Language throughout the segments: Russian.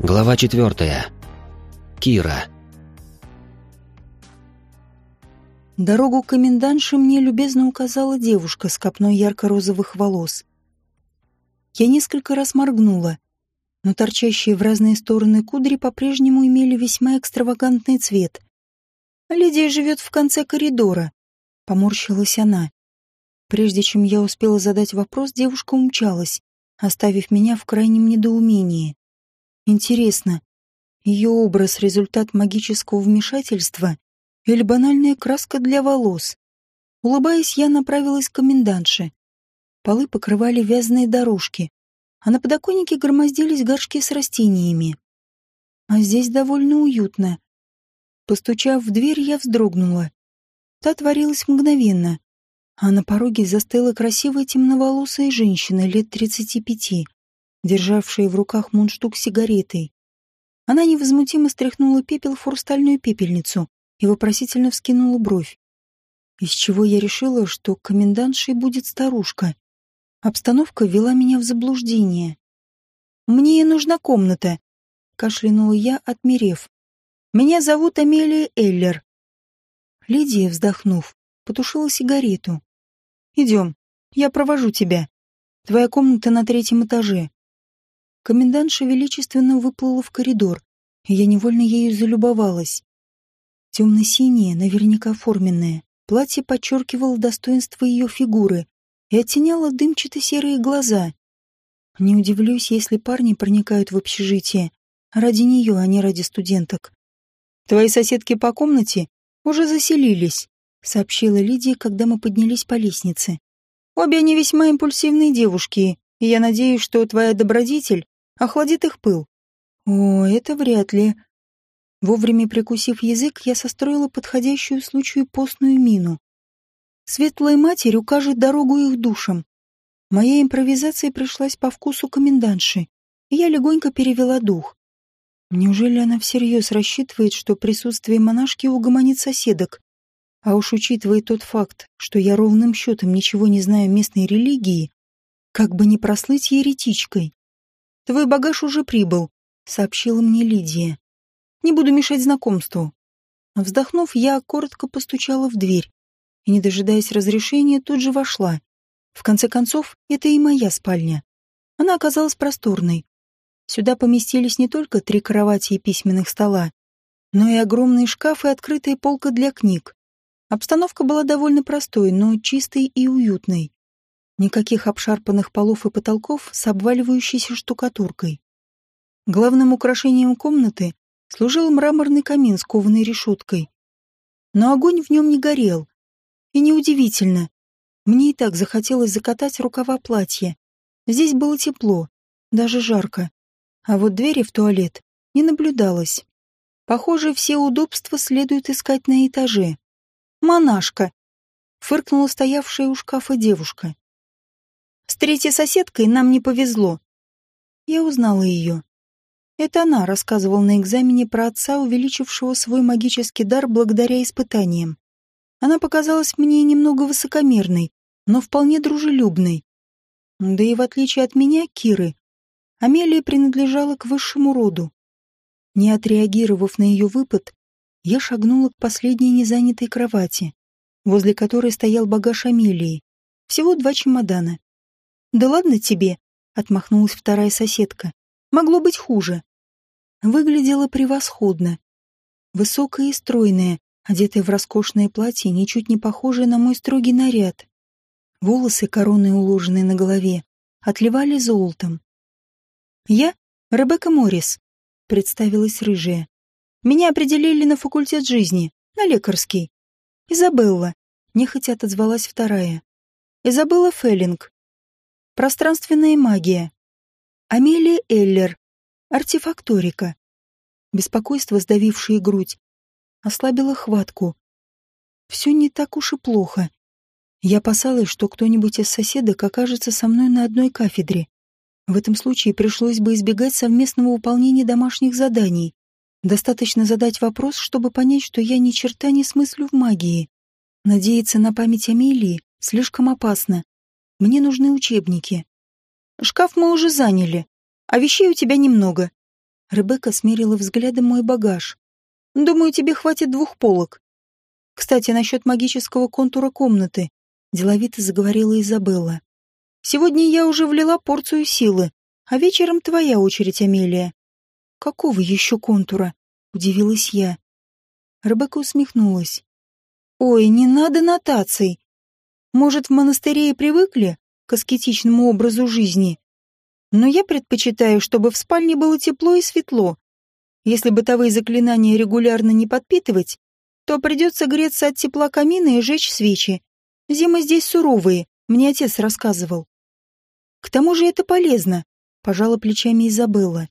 Глава четвертая. Кира. Дорогу к комендантше мне любезно указала девушка с копной ярко-розовых волос. Я несколько раз моргнула, но торчащие в разные стороны кудри по-прежнему имели весьма экстравагантный цвет. «Лидия живет в конце коридора», — поморщилась она. Прежде чем я успела задать вопрос, девушка умчалась, оставив меня в крайнем недоумении. Интересно, ее образ — результат магического вмешательства или банальная краска для волос? Улыбаясь, я направилась к комендантше. Полы покрывали вязаные дорожки, а на подоконнике громоздились горшки с растениями. А здесь довольно уютно. Постучав в дверь, я вздрогнула. Та творилась мгновенно, а на пороге застыла красивая темноволосая женщина лет тридцати пяти державшая в руках мундштук с сигаретой. Она невозмутимо стряхнула пепел в хрустальную пепельницу и вопросительно вскинула бровь. Из чего я решила, что комендантшей будет старушка. Обстановка ввела меня в заблуждение. «Мне нужна комната», — кашлянула я, отмерев. «Меня зовут Амелия Эллер». Лидия, вздохнув, потушила сигарету. «Идем, я провожу тебя. Твоя комната на третьем этаже. Комендантша величественно выплыла в коридор, и я невольно ею залюбовалась. Темно-синее, наверняка форменное, платье подчеркивало достоинство ее фигуры и оттеняло дымчато-серые глаза. Не удивлюсь, если парни проникают в общежитие ради нее, а не ради студенток. «Твои соседки по комнате уже заселились», — сообщила Лидия, когда мы поднялись по лестнице. «Обе они весьма импульсивные девушки, и я надеюсь, что твоя добродетель охладит их пыл. О, это вряд ли. Вовремя прикусив язык, я состроила подходящую случаю постную мину. Светлая матерь укажет дорогу их душам. Моя импровизация пришлась по вкусу комендантши, и я легонько перевела дух. Неужели она всерьез рассчитывает, что присутствие монашки угомонит соседок? А уж учитывая тот факт, что я ровным счетом ничего не знаю местной религии, как бы не прослыть еретичкой. «Твой багаж уже прибыл», — сообщила мне Лидия. «Не буду мешать знакомству». Вздохнув, я коротко постучала в дверь и, не дожидаясь разрешения, тут же вошла. В конце концов, это и моя спальня. Она оказалась просторной. Сюда поместились не только три кровати и письменных стола, но и огромный шкаф и открытая полка для книг. Обстановка была довольно простой, но чистой и уютной. Никаких обшарпанных полов и потолков с обваливающейся штукатуркой. Главным украшением комнаты служил мраморный камин с кованой решеткой. Но огонь в нем не горел. И неудивительно. Мне и так захотелось закатать рукава платья. Здесь было тепло, даже жарко. А вот двери в туалет не наблюдалось. Похоже, все удобства следует искать на этаже. «Монашка!» — фыркнула стоявшая у шкафа девушка. С третьей соседкой нам не повезло. Я узнала ее. Это она рассказывала на экзамене про отца, увеличившего свой магический дар благодаря испытаниям. Она показалась мне немного высокомерной, но вполне дружелюбной. Да и в отличие от меня, Киры, Амелия принадлежала к высшему роду. Не отреагировав на ее выпад, я шагнула к последней незанятой кровати, возле которой стоял багаж Амелии. Всего два чемодана. «Да ладно тебе», — отмахнулась вторая соседка. «Могло быть хуже». Выглядела превосходно. Высокая и стройная, одетая в роскошное платье, ничуть не похожее на мой строгий наряд. Волосы, короной уложенные на голове, отливали золотом. «Я Ребекка Моррис», — представилась рыжая. «Меня определили на факультет жизни, на лекарский. Изабелла», — нехотя отозвалась вторая. «Изабелла Феллинг, Пространственная магия. Амелия Эллер. Артефакторика. Беспокойство, сдавившее грудь, ослабило хватку. Все не так уж и плохо. Я опасалась, что кто-нибудь из соседок окажется со мной на одной кафедре. В этом случае пришлось бы избегать совместного выполнения домашних заданий. Достаточно задать вопрос, чтобы понять, что я ни черта не смыслю в магии. Надеяться на память Амелии слишком опасно. Мне нужны учебники. Шкаф мы уже заняли, а вещей у тебя немного. Ребекка смерила взглядом мой багаж. «Думаю, тебе хватит двух полок. Кстати, насчет магического контура комнаты», — деловито заговорила Изабелла. «Сегодня я уже влила порцию силы, а вечером твоя очередь, Амелия». «Какого еще контура?» — удивилась я. Ребекка усмехнулась. «Ой, не надо нотаций. Может, в монастыре и привыкли к аскетичному образу жизни? Но я предпочитаю, чтобы в спальне было тепло и светло. Если бытовые заклинания регулярно не подпитывать, то придется греться от тепла камина и жечь свечи. Зимы здесь суровые, мне отец рассказывал. К тому же это полезно, пожала плечами Изабелла.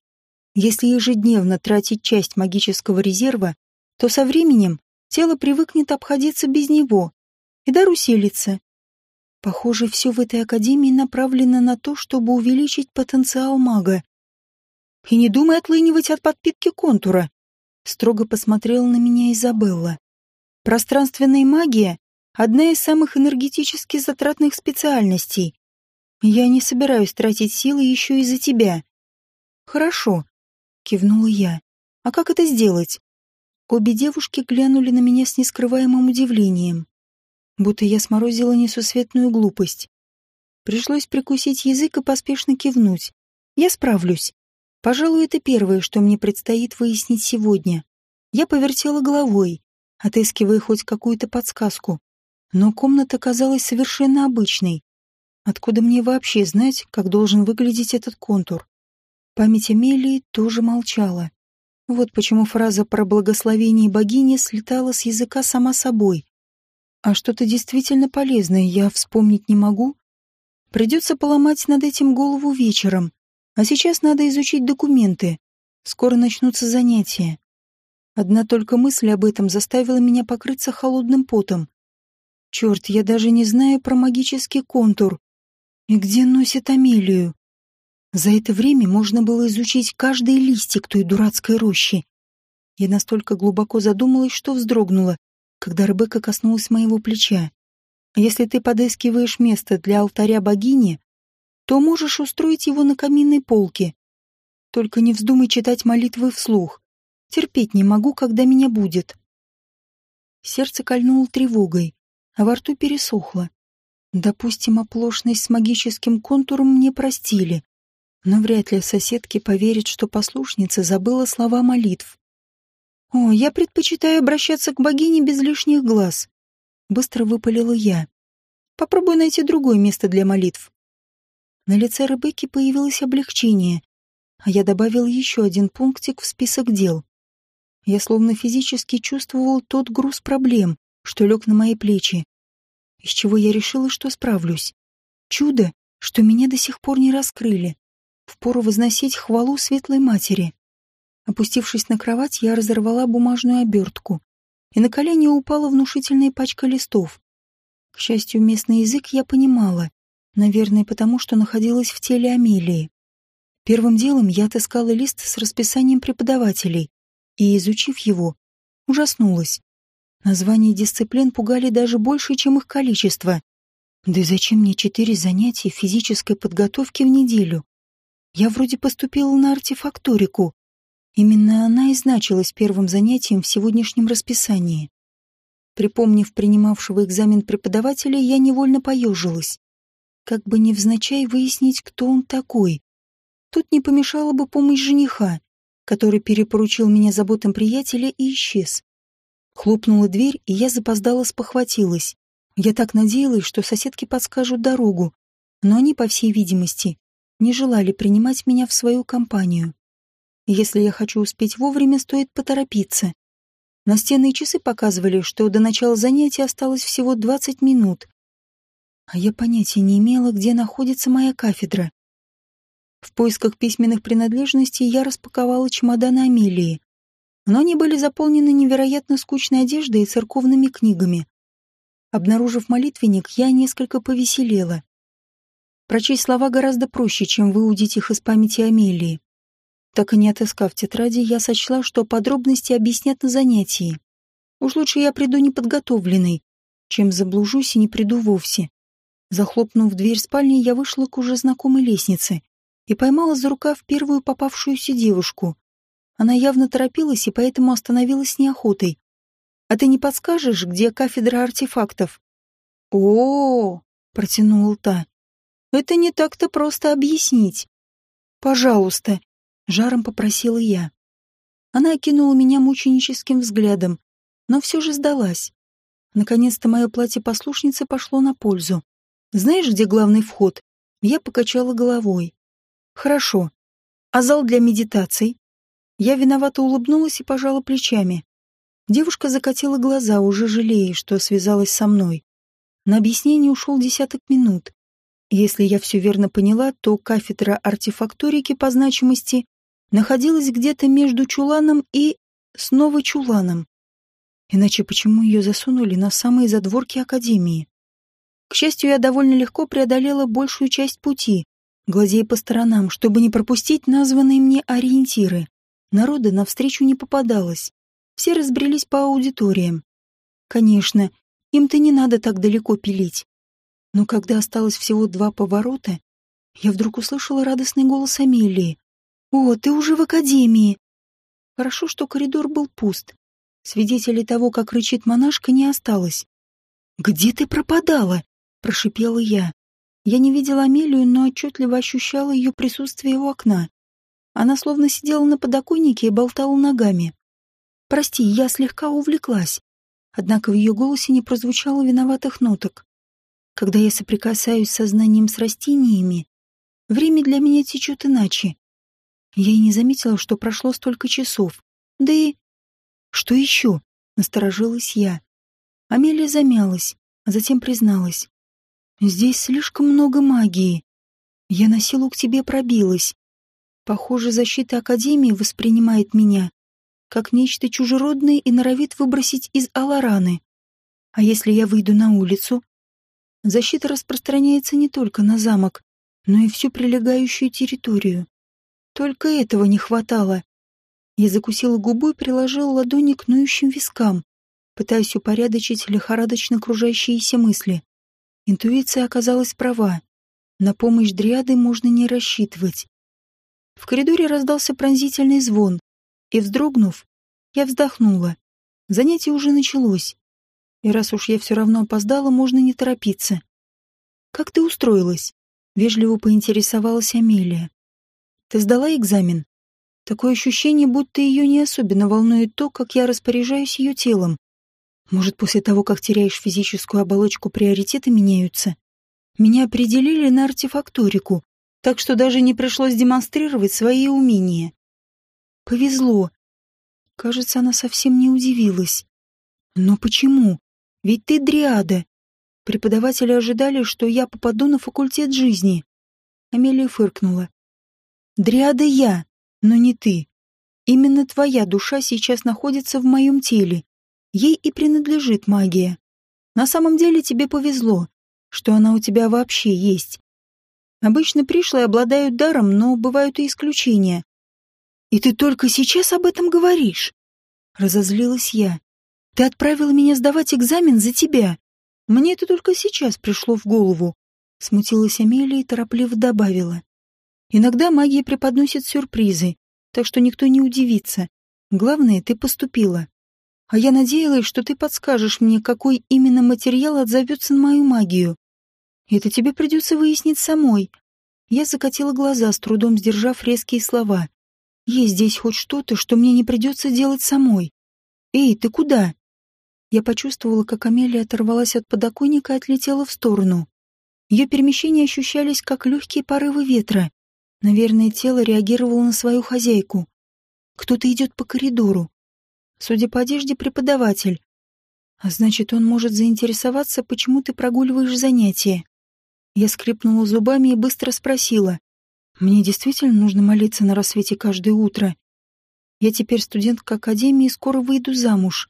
Если ежедневно тратить часть магического резерва, то со временем тело привыкнет обходиться без него, и дар усилится. Похоже, все в этой академии направлено на то, чтобы увеличить потенциал мага. И не думай отлынивать от подпитки контура. Строго посмотрела на меня Изабелла. Пространственная магия — одна из самых энергетически затратных специальностей. Я не собираюсь тратить силы еще из-за тебя. Хорошо, кивнула я. А как это сделать? Обе девушки глянули на меня с нескрываемым удивлением, будто я сморозила несусветную глупость. Пришлось прикусить язык и поспешно кивнуть. Я справлюсь. Пожалуй, это первое, что мне предстоит выяснить сегодня. Я повертела головой, отыскивая хоть какую-то подсказку. Но комната казалась совершенно обычной. Откуда мне вообще знать, как должен выглядеть этот контур? Память Амелии тоже молчала. Вот почему фраза про благословение богини слетала с языка сама собой. А что-то действительно полезное я вспомнить не могу. Придется поломать над этим голову вечером. А сейчас надо изучить документы. Скоро начнутся занятия. Одна только мысль об этом заставила меня покрыться холодным потом. Черт, я даже не знаю про магический контур. И где носит Амелию? За это время можно было изучить каждый листик той дурацкой рощи. Я настолько глубоко задумалась, что вздрогнула, когда Ребекка коснулась моего плеча. Если ты подыскиваешь место для алтаря богини, то можешь устроить его на каминной полке. Только не вздумай читать молитвы вслух. Терпеть не могу, когда меня будет. Сердце кольнуло тревогой, а во рту пересохло. Допустим, оплошность с магическим контуром мне простили, но вряд ли соседки поверят, что послушница забыла слова молитв. «О, я предпочитаю обращаться к богине без лишних глаз», — быстро выпалила я. «Попробуй найти другое место для молитв». На лице Ребекки появилось облегчение, а я добавил еще один пунктик в список дел. Я словно физически чувствовал тот груз проблем, что лег на мои плечи, из чего я решила, что справлюсь. Чудо, что меня до сих пор не раскрыли. Впору возносить хвалу светлой матери. Опустившись на кровать, я разорвала бумажную обертку, и на колени упала внушительная пачка листов. К счастью, местный язык я понимала, наверное, потому что находилась в теле Амелии. Первым делом я отыскала лист с расписанием преподавателей и, изучив его, ужаснулась. Названия дисциплин пугали даже больше, чем их количество. Да и зачем мне четыре занятия физической подготовки в неделю? Я вроде поступила на артефакторику. Именно она и значилась первым занятием в сегодняшнем расписании. Припомнив принимавшего экзамен преподавателя, я невольно поежилась. Как бы невзначай выяснить, кто он такой. Тут не помешала бы помощь жениха, который перепоручил меня заботам приятеля и исчез. Хлопнула дверь, и я запоздала спохватилась. Я так надеялась, что соседки подскажут дорогу, но они, по всей видимости, не желали принимать меня в свою компанию. Если я хочу успеть вовремя, стоит поторопиться. Настенные часы показывали, что до начала занятия осталось всего 20 минут. А я понятия не имела, где находится моя кафедра. В поисках письменных принадлежностей я распаковала чемоданы Амелии, но они были заполнены невероятно скучной одеждой и церковными книгами. Обнаружив молитвенник, я несколько повеселела. Прочесть слова гораздо проще, чем выудить их из памяти Амелии. Так и не отыскав тетради, я сочла, что подробности объяснят на занятии. Уж лучше я приду неподготовленной, чем заблужусь и не приду вовсе. Захлопнув дверь спальни, я вышла к уже знакомой лестнице и поймала за рукав первую попавшуюся девушку. Она явно торопилась и поэтому остановилась неохотой. «А ты не подскажешь, где кафедра артефактов?» «О-о-о!» — протянула та. «Это не так-то просто объяснить». «Пожалуйста», — жаром попросила я. Она окинула меня мученическим взглядом, но все же сдалась. Наконец-то мое платье послушницы пошло на пользу. «Знаешь, где главный вход?» Я покачала головой. «Хорошо. А зал для медитаций?» Я виновато улыбнулась и пожала плечами. Девушка закатила глаза, уже жалея, что связалась со мной. На объяснение ушел десяток минут. Если я все верно поняла, то кафедра артефакторики по значимости находилась где-то между чуланом и снова чуланом. Иначе почему ее засунули на самые задворки Академии? К счастью, я довольно легко преодолела большую часть пути, глазея по сторонам, чтобы не пропустить названные мне ориентиры. Народа навстречу не попадалось. Все разбрелись по аудиториям. Конечно, им-то не надо так далеко пилить. Но когда осталось всего два поворота, я вдруг услышала радостный голос Амелии. «О, ты уже в академии!» Хорошо, что коридор был пуст. Свидетелей того, как рычит монашка, не осталось. «Где ты пропадала?» — прошипела я. Я не видела Амелию, но отчетливо ощущала ее присутствие у окна. Она словно сидела на подоконнике и болтала ногами. «Прости, я слегка увлеклась». Однако в ее голосе не прозвучало виноватых ноток. Когда я соприкасаюсь со знанием с растениями, время для меня течет иначе. Я и не заметила, что прошло столько часов. Да и... Что еще? Насторожилась я. Амелия замялась, а затем призналась. Здесь слишком много магии. Я на силу к тебе пробилась. Похоже, защита Академии воспринимает меня как нечто чужеродное и норовит выбросить из Алараны. А если я выйду на улицу? Защита распространяется не только на замок, но и всю прилегающую территорию. Только этого не хватало. Я закусила губу и приложила ладони к ноющим вискам, пытаясь упорядочить лихорадочно кружащиеся мысли. Интуиция оказалась права. На помощь дриады можно не рассчитывать. В коридоре раздался пронзительный звон, и, вздрогнув, я вздохнула. Занятие уже началось. И раз уж я все равно опоздала, можно не торопиться. «Как ты устроилась?» — вежливо поинтересовалась Амелия. Ты сдала экзамен? Такое ощущение, будто ее не особенно волнует то, как я распоряжаюсь ее телом. Может, после того, как теряешь физическую оболочку, приоритеты меняются? Меня определили на артефакторику, так что даже не пришлось демонстрировать свои умения. Повезло. Кажется, она совсем не удивилась. Но почему? Ведь ты дриада. Преподаватели ожидали, что я попаду на факультет жизни. Амелия фыркнула. Дриада я, но не ты. Именно твоя душа сейчас находится в моем теле. Ей и принадлежит магия. На самом деле тебе повезло, что она у тебя вообще есть. Обычно пришлые обладают даром, но бывают и исключения. И ты только сейчас об этом говоришь. Разозлилась я. Ты отправила меня сдавать экзамен за тебя. Мне это только сейчас пришло в голову. Смутилась Амелия и торопливо добавила. Иногда магия преподносит сюрпризы, так что никто не удивится. Главное, ты поступила. А я надеялась, что ты подскажешь мне, какой именно материал отзовется на мою магию. Это тебе придется выяснить самой. Я закатила глаза, с трудом сдержав резкие слова. Есть здесь хоть что-то, что мне не придется делать самой. Эй, ты куда? Я почувствовала, как Амелия оторвалась от подоконника и отлетела в сторону. Ее перемещения ощущались, как легкие порывы ветра. Наверное, тело реагировало на свою хозяйку. Кто-то идет по коридору. Судя по одежде, преподаватель. А значит, он может заинтересоваться, почему ты прогуливаешь занятия. Я скрипнула зубами и быстро спросила. Мне действительно нужно молиться на рассвете каждое утро. Я теперь студентка академии и скоро выйду замуж.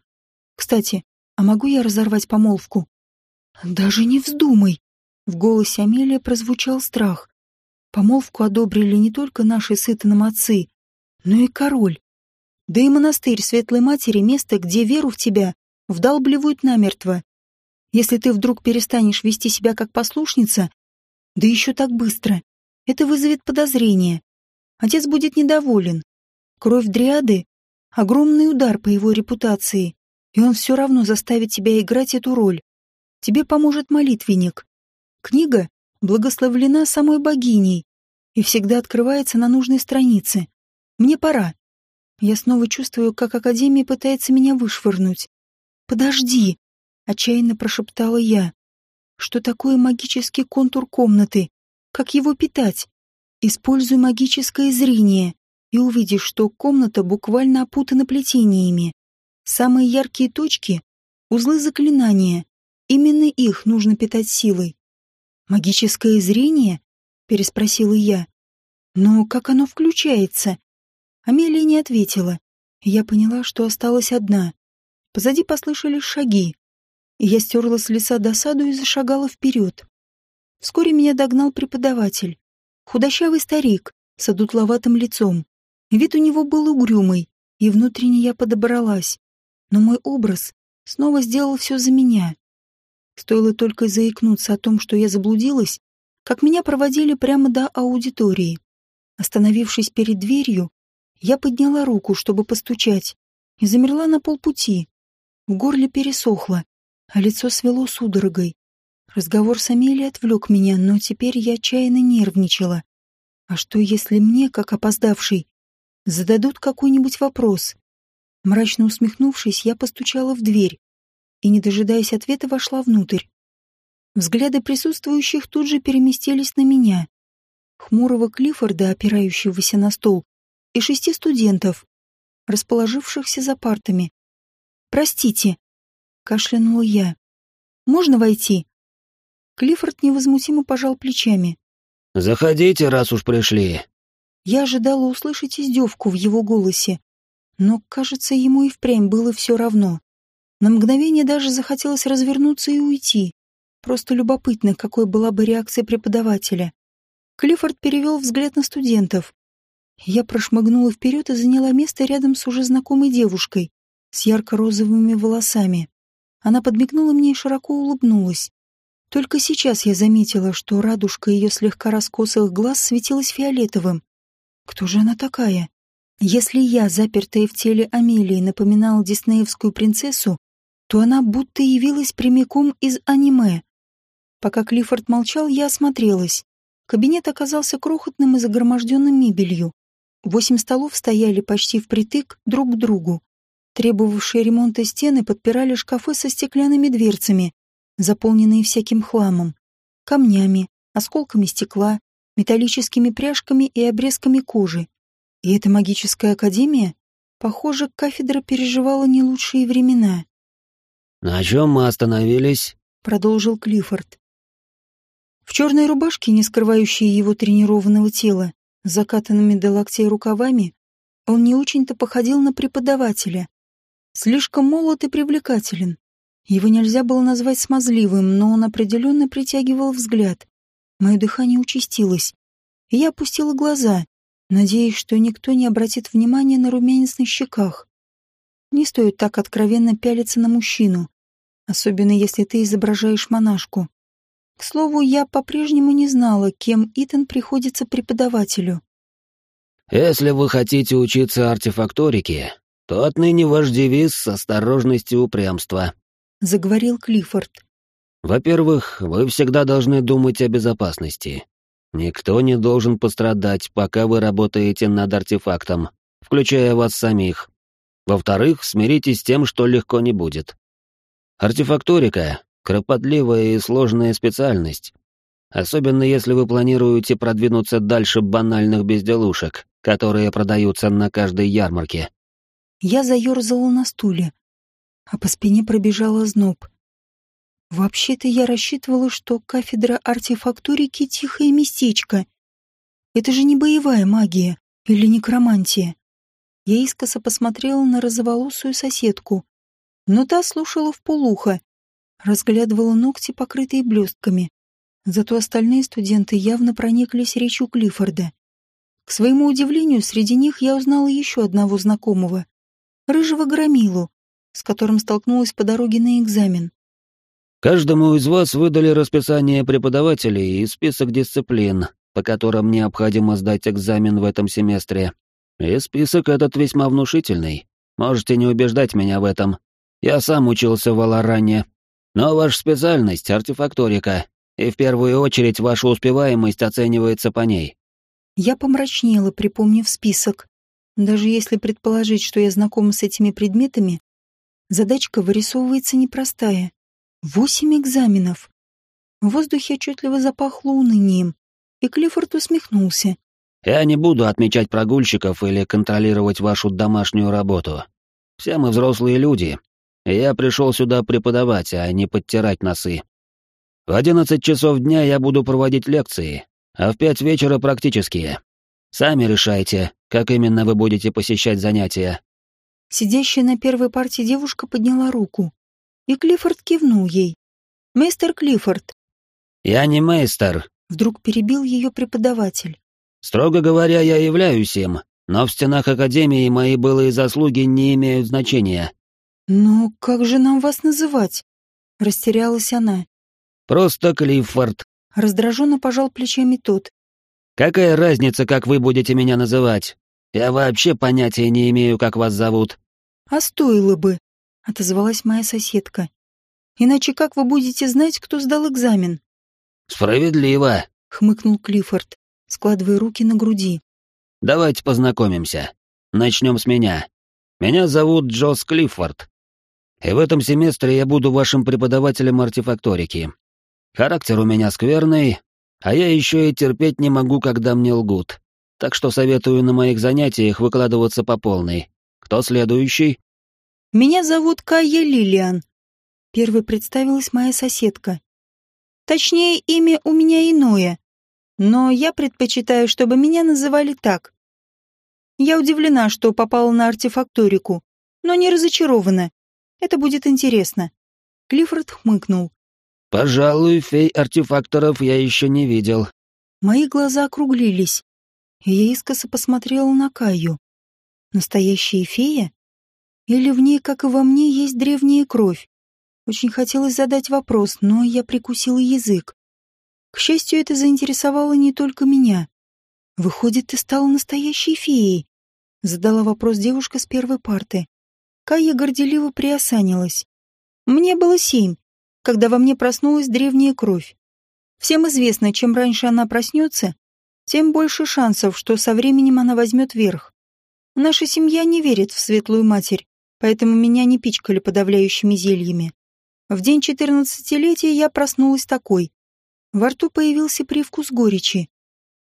Кстати, а могу я разорвать помолвку? Даже не вздумай. В голосе Амелия прозвучал страх. Помолвку одобрили не только наши с Итаном отцы, но и король. Да и монастырь Светлой Матери — место, где веру в тебя вдалбливают намертво. Если ты вдруг перестанешь вести себя как послушница, да еще так быстро, это вызовет подозрение. Отец будет недоволен. Кровь Дриады — огромный удар по его репутации, и он все равно заставит тебя играть эту роль. Тебе поможет молитвенник. Книга благословлена самой богиней и всегда открывается на нужной странице. Мне пора. Я снова чувствую, как Академия пытается меня вышвырнуть. «Подожди!» — отчаянно прошептала я. «Что такое магический контур комнаты? Как его питать? Используй магическое зрение, и увидишь, что комната буквально опутана плетениями. Самые яркие точки — узлы заклинания. Именно их нужно питать силой. «Магическое зрение?» — переспросила я. «Но как оно включается?» Амелия не ответила. Я поняла, что осталась одна. Позади послышались шаги. Я стерла с лица досаду и зашагала вперед. Вскоре меня догнал преподаватель. Худощавый старик с одутловатым лицом. Вид у него был угрюмый, и внутренне я подобралась. Но мой образ снова сделал все за меня. Стоило только заикнуться о том, что я заблудилась, как меня проводили прямо до аудитории. Остановившись перед дверью, я подняла руку, чтобы постучать, и замерла на полпути. В горле пересохло, а лицо свело судорогой. Разговор с Амелией отвлек меня, но теперь я отчаянно нервничала. А что, если мне, как опоздавший, зададут какой-нибудь вопрос? Мрачно усмехнувшись, я постучала в дверь и, не дожидаясь ответа, вошла внутрь. Взгляды присутствующих тут же переместились на меня. Хмурого Клиффорда, опирающегося на стол, и шести студентов, расположившихся за партами. «Простите», — кашлянула я. «Можно войти?» Клиффорд невозмутимо пожал плечами. «Заходите, раз уж пришли». Я ожидала услышать издевку в его голосе, но, кажется, ему и впрямь было все равно. На мгновение даже захотелось развернуться и уйти. Просто любопытно, какой была бы реакция преподавателя. Клиффорд перевел взгляд на студентов. Я прошмыгнула вперед и заняла место рядом с уже знакомой девушкой с ярко-розовыми волосами. Она подмигнула мне и широко улыбнулась. Только сейчас я заметила, что радужка ее слегка раскосых глаз светилась фиолетовым. Кто же она такая? Если я, запертая в теле Амелии, напоминала диснеевскую принцессу, то она будто явилась прямиком из аниме. Пока Клиффорд молчал, я осмотрелась. Кабинет оказался крохотным и загроможденным мебелью. Восемь столов стояли почти впритык друг к другу. Требовавшие ремонта стены подпирали шкафы со стеклянными дверцами, заполненные всяким хламом, камнями, осколками стекла, металлическими пряжками и обрезками кожи. И эта магическая академия, похоже, кафедра переживала не лучшие времена. «На чем мы остановились?» — продолжил Клиффорд. В черной рубашке, не скрывающей его тренированного тела, закатанными до локтей рукавами, он не очень-то походил на преподавателя. Слишком молод и привлекателен, его нельзя было назвать смазливым, но он определенно притягивал взгляд. Мое дыхание участилось. И я опустила глаза, надеясь, что никто не обратит внимания на румянец на щеках. Не стоит так откровенно пялиться на мужчину, особенно если ты изображаешь монашку. К слову, я по-прежнему не знала, кем Итан приходится преподавателю. «Если вы хотите учиться артефакторике, то отныне ваш девиз — осторожность и упрямство», — заговорил Клиффорд. «Во-первых, вы всегда должны думать о безопасности. Никто не должен пострадать, пока вы работаете над артефактом, включая вас самих. Во-вторых, смиритесь с тем, что легко не будет. Артефакторика — кропотливая и сложная специальность, особенно если вы планируете продвинуться дальше банальных безделушек, которые продаются на каждой ярмарке. Я заерзала на стуле, а по спине пробежал озноб. Вообще-то я рассчитывала, что кафедра артефактурики — тихое местечко. Это же не боевая магия или некромантия. Я искоса посмотрела на розоволосую соседку, но та слушала в полухо, разглядывала ногти, покрытые блестками. Зато остальные студенты явно прониклись речью Клиффорда. К своему удивлению, среди них я узнала еще одного знакомого — рыжего громилу, с которым столкнулась по дороге на экзамен. «Каждому из вас выдали расписание преподавателей и список дисциплин, по которым необходимо сдать экзамен в этом семестре. И список этот весьма внушительный. Можете не убеждать меня в этом. Я сам учился в Аларане. Но ваша специальность — артефакторика, и в первую очередь ваша успеваемость оценивается по ней. Я помрачнела, припомнив список. Даже если предположить, что я знакома с этими предметами, задачка вырисовывается непростая. Восемь экзаменов. В воздухе отчетливо запахло унынием, и Клиффорд усмехнулся. «Я не буду отмечать прогульщиков или контролировать вашу домашнюю работу. Все мы взрослые люди, и я пришел сюда преподавать, а не подтирать носы. В одиннадцать часов дня я буду проводить лекции, а в пять вечера практические. Сами решайте, как именно вы будете посещать занятия». Сидящая на первой партии девушка подняла руку, и Клиффорд кивнул ей. «Мистер Клиффорд, «Я не мейстер», — вдруг перебил ее преподаватель. «Строго говоря, я являюсь им, но в стенах Академии мои былые заслуги не имеют значения». «Но как же нам вас называть?» — растерялась она. «Просто Клиффорд», — раздраженно пожал плечами тот. «Какая разница, как вы будете меня называть? Я вообще понятия не имею, как вас зовут». «А стоило бы», — отозвалась моя соседка. «Иначе как вы будете знать, кто сдал экзамен?» «Справедливо», — хмыкнул Клиффорд, складывая руки на груди. «Давайте познакомимся. Начнем с меня. Меня зовут Джос Клиффорд. И в этом семестре я буду вашим преподавателем артефакторики. Характер у меня скверный, а я еще и терпеть не могу, когда мне лгут. Так что советую на моих занятиях выкладываться по полной. Кто следующий?» «Меня зовут Кая Лилиан», — первой представилась моя соседка. Точнее, имя у меня иное, но я предпочитаю, чтобы меня называли так. Я удивлена, что попала на артефакторику, но не разочарована. Это будет интересно. Клиффорд хмыкнул. «Пожалуй, фей-артефакторов я еще не видел». Мои глаза округлились, и я искоса посмотрела на Каю. Настоящая фея? Или в ней, как и во мне, есть древняя кровь? Очень хотелось задать вопрос, но я прикусила язык. К счастью, это заинтересовало не только меня. «Выходит, ты стала настоящей феей?» — задала вопрос девушка с первой парты. Кая горделиво приосанилась. «Мне было семь, когда во мне проснулась древняя кровь. Всем известно, чем раньше она проснется, тем больше шансов, что со временем она возьмет верх. Наша семья не верит в светлую матерь, поэтому меня не пичкали подавляющими зельями. В день четырнадцатилетия я проснулась такой. Во рту появился привкус горечи.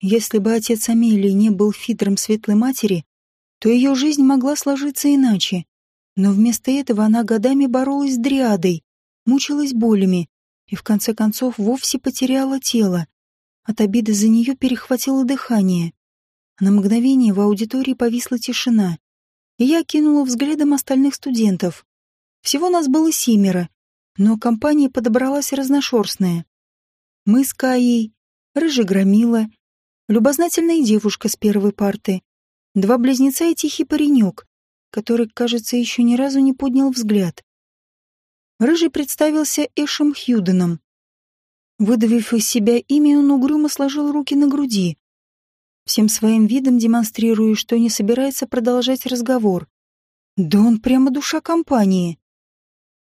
Если бы отец Амелии не был фидром светлой матери, то ее жизнь могла сложиться иначе. Но вместо этого она годами боролась с дриадой, мучилась болями и в конце концов вовсе потеряла тело. От обиды за нее перехватило дыхание. На мгновение в аудитории повисла тишина, и я кинула взглядом остальных студентов. Всего нас было семеро, но компания подобралась разношерстная. Мы с Каей, рыжий громила, любознательная девушка с первой парты, два близнеца и тихий паренек, который, кажется, еще ни разу не поднял взгляд. Рыжий представился Эшем Хьюденом. Выдавив из себя имя, он угрюмо сложил руки на груди, всем своим видом демонстрируя, что не собирается продолжать разговор. Да он прямо душа компании.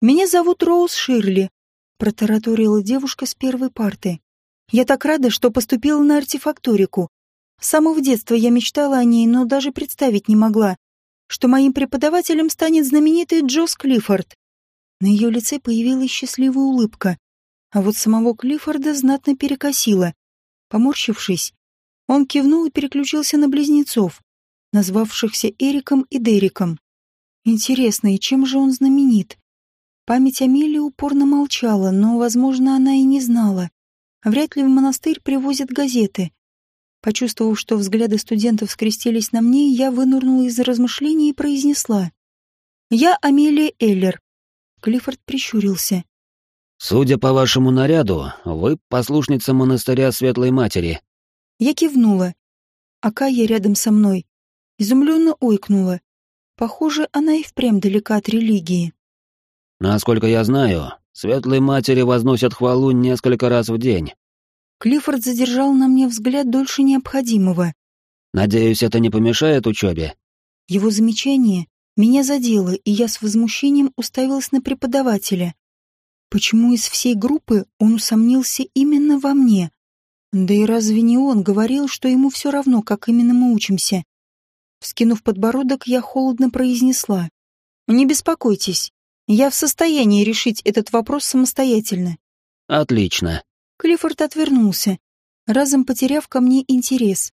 «Меня зовут Роуз Ширли», — протараторила девушка с первой парты. «Я так рада, что поступила на артефакторику. С самого детства я мечтала о ней, но даже представить не могла, что моим преподавателем станет знаменитый Джос Клиффорд». На ее лице появилась счастливая улыбка, а вот самого Клиффорда знатно перекосило. Поморщившись, он кивнул и переключился на близнецов, назвавшихся Эриком и Дериком. Интересно, и чем же он знаменит? Память Амелии упорно молчала, но, возможно, она и не знала. Вряд ли в монастырь привозят газеты. Почувствовав, что взгляды студентов скрестились на мне, я вынырнула из размышлений и произнесла. «Я Амелия Эллер». Клиффорд прищурился. «Судя по вашему наряду, вы послушница монастыря Светлой Матери». Я кивнула. А Кая рядом со мной. Изумленно ойкнула. Похоже, она и впрямь далека от религии. Насколько я знаю, Светлой Матери возносят хвалу несколько раз в день. Клиффорд задержал на мне взгляд дольше необходимого. Надеюсь, это не помешает учебе. Его замечание меня задело, и я с возмущением уставилась на преподавателя. Почему из всей группы он усомнился именно во мне? Да и разве не он говорил, что ему все равно, как именно мы учимся? Вскинув подбородок, я холодно произнесла. «Не беспокойтесь, я в состоянии решить этот вопрос самостоятельно». «Отлично». Клиффорд отвернулся, разом потеряв ко мне интерес.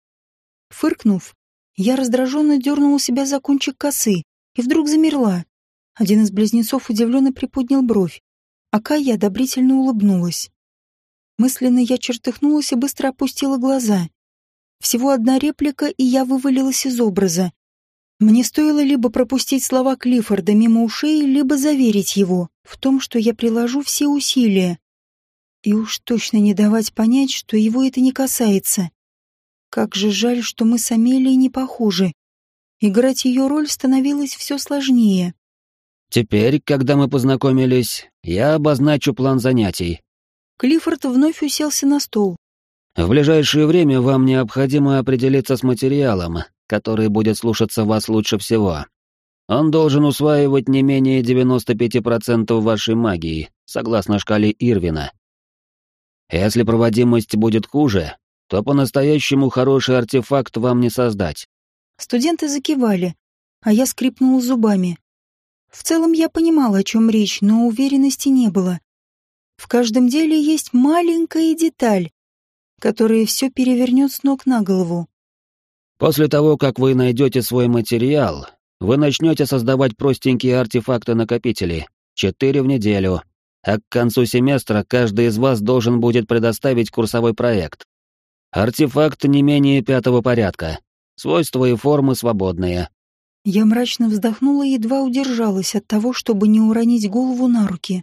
Фыркнув, я раздраженно дернула себя за кончик косы и вдруг замерла. Один из близнецов удивленно приподнял бровь, а Кая одобрительно улыбнулась. Мысленно я чертыхнулась и быстро опустила глаза. Всего одна реплика, и я вывалилась из образа. Мне стоило либо пропустить слова Клиффорда мимо ушей, либо заверить его в том, что я приложу все усилия. И уж точно не давать понять, что его это не касается. Как же жаль, что мы с Амелией не похожи. Играть ее роль становилось все сложнее. Теперь, когда мы познакомились, я обозначу план занятий. Клиффорд вновь уселся на стол. В ближайшее время вам необходимо определиться с материалом, который будет слушаться вас лучше всего. Он должен усваивать не менее 95% вашей магии, согласно шкале Ирвина. Если проводимость будет хуже, то по-настоящему хороший артефакт вам не создать. Студенты закивали, а я скрипнула зубами. В целом я понимала, о чем речь, но уверенности не было. В каждом деле есть маленькая деталь, которая все перевернет с ног на голову. После того, как вы найдете свой материал, вы начнете создавать простенькие артефакты-накопители, четыре в неделю, а к концу семестра каждый из вас должен будет предоставить курсовой проект. Артефакт не менее пятого порядка. Свойства и формы свободные. Я мрачно вздохнула и едва удержалась от того, чтобы не уронить голову на руки.